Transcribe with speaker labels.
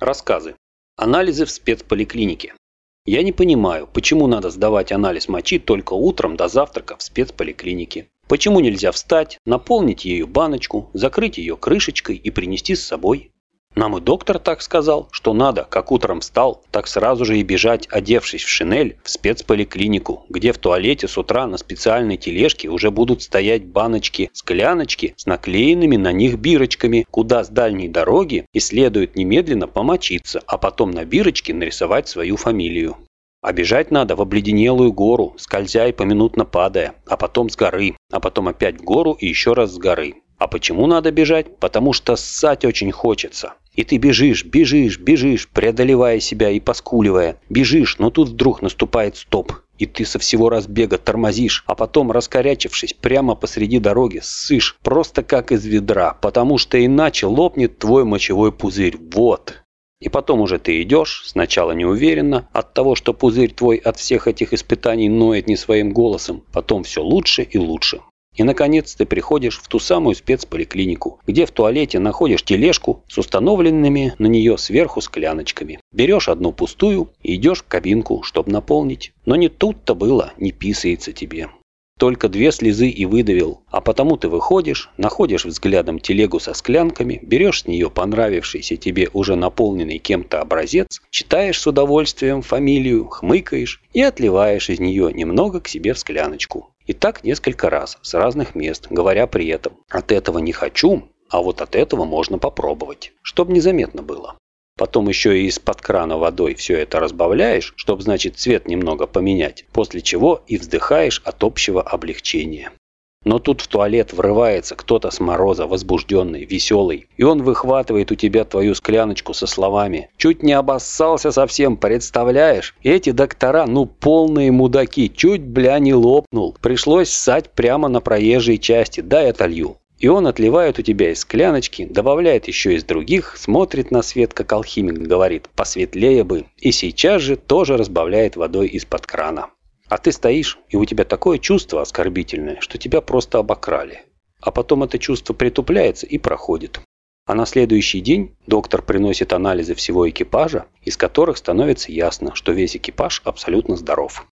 Speaker 1: Рассказы. Анализы в спецполиклинике. Я не понимаю, почему надо сдавать анализ мочи только утром до завтрака в спецполиклинике. Почему нельзя встать, наполнить ею баночку, закрыть ее крышечкой и принести с собой? Нам и доктор так сказал, что надо, как утром встал, так сразу же и бежать, одевшись в шинель, в спецполиклинику, где в туалете с утра на специальной тележке уже будут стоять баночки, скляночки с наклеенными на них бирочками, куда с дальней дороги и следует немедленно помочиться, а потом на бирочке нарисовать свою фамилию. А бежать надо в обледенелую гору, скользя и поминутно падая, а потом с горы, а потом опять в гору и еще раз с горы. А почему надо бежать? Потому что ссать очень хочется. И ты бежишь, бежишь, бежишь, преодолевая себя и поскуливая. Бежишь, но тут вдруг наступает стоп. И ты со всего разбега тормозишь, а потом, раскорячившись, прямо посреди дороги, ссышь, просто как из ведра, потому что иначе лопнет твой мочевой пузырь. Вот. И потом уже ты идешь, сначала неуверенно, от того, что пузырь твой от всех этих испытаний ноет не своим голосом, потом все лучше и лучше. И, наконец, ты приходишь в ту самую спецполиклинику, где в туалете находишь тележку с установленными на нее сверху скляночками. Берешь одну пустую и идешь в кабинку, чтобы наполнить. Но не тут-то было, не писается тебе. Только две слезы и выдавил. А потому ты выходишь, находишь взглядом телегу со склянками, берешь с нее понравившийся тебе уже наполненный кем-то образец, читаешь с удовольствием фамилию, хмыкаешь и отливаешь из нее немного к себе в скляночку. И так несколько раз, с разных мест, говоря при этом «от этого не хочу», а вот от этого можно попробовать, чтобы незаметно было. Потом еще и из-под крана водой все это разбавляешь, чтобы, значит, цвет немного поменять, после чего и вздыхаешь от общего облегчения. Но тут в туалет врывается кто-то с мороза, возбужденный, веселый, и он выхватывает у тебя твою скляночку со словами «Чуть не обоссался совсем, представляешь? Эти доктора, ну полные мудаки, чуть бля не лопнул. Пришлось ссать прямо на проезжей части, дай отолью». И он отливает у тебя из скляночки, добавляет еще из других, смотрит на свет, как алхимик, говорит «посветлее бы», и сейчас же тоже разбавляет водой из-под крана. А ты стоишь, и у тебя такое чувство оскорбительное, что тебя просто обокрали. А потом это чувство притупляется и проходит. А на следующий день доктор приносит анализы всего экипажа, из которых становится ясно, что весь экипаж абсолютно здоров.